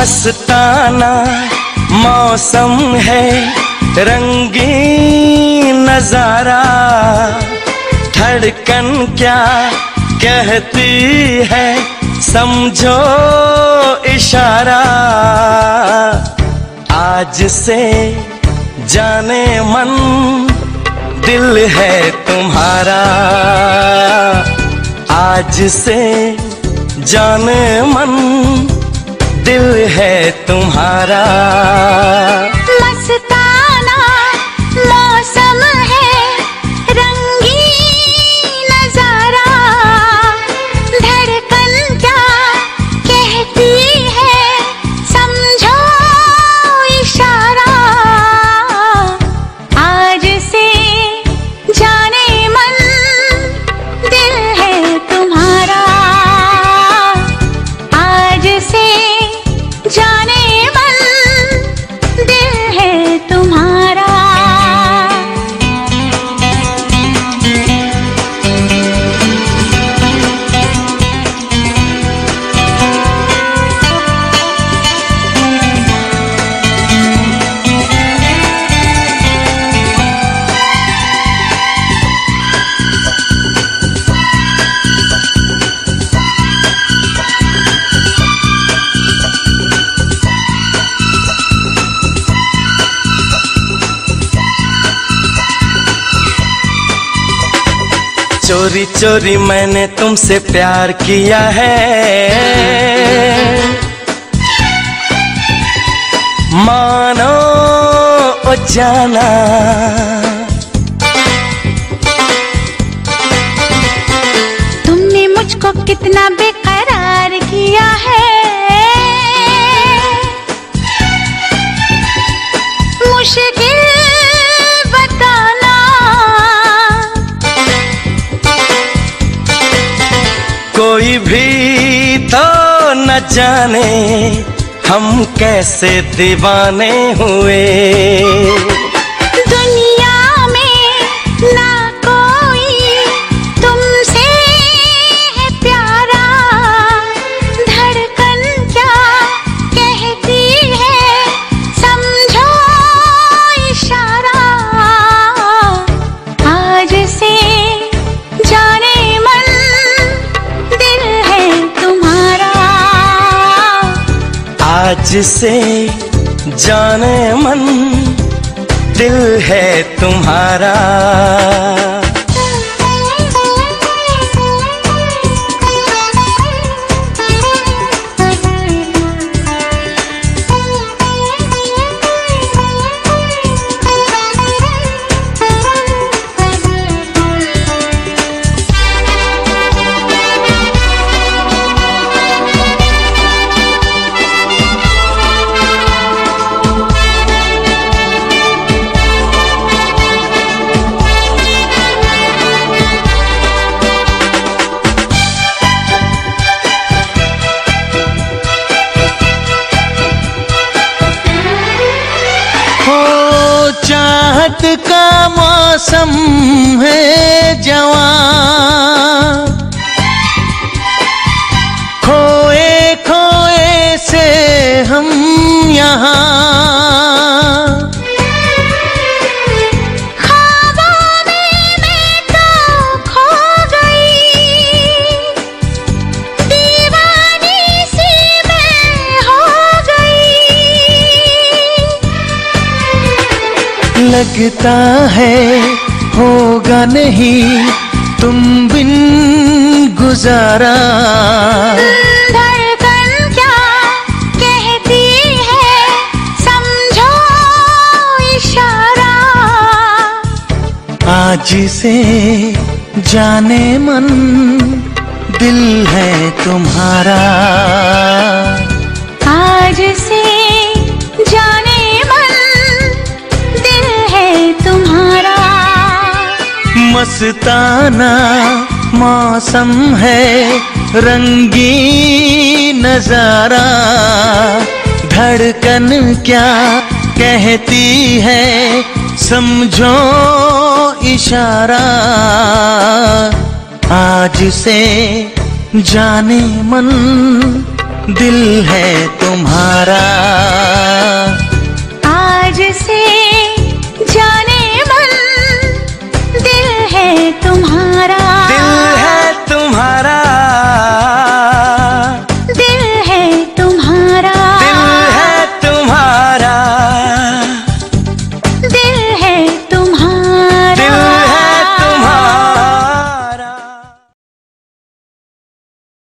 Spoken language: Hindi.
मस्ताना मौसम है, रंगीन नज़ारा। धड़कन क्या कहती है, समझो इशारा। आज से जाने मन दिल है तुम्हारा। आज से जाने मन दिल है तुम्हारा। चोरी चोरी मैंने तुमसे प्यार किया है। मानो ओ जाना। जाने हम कैसे दीवाने हुए। आज से जाने मन दिल है तुम्हारा। चाहत का मौसम है जवान। खोए खोए से हम यहाँ लगता है होगा नहीं तुम बिन गुजारा। क्या कहती है इशारा। आज से जाने मन दिल है तुम्हारा। आज से मस्ताना मौसम है, रंगीन नज़ारा। धड़कन क्या कहती है, समझो इशारा। आज से जाने मन दिल है तुम्हारा।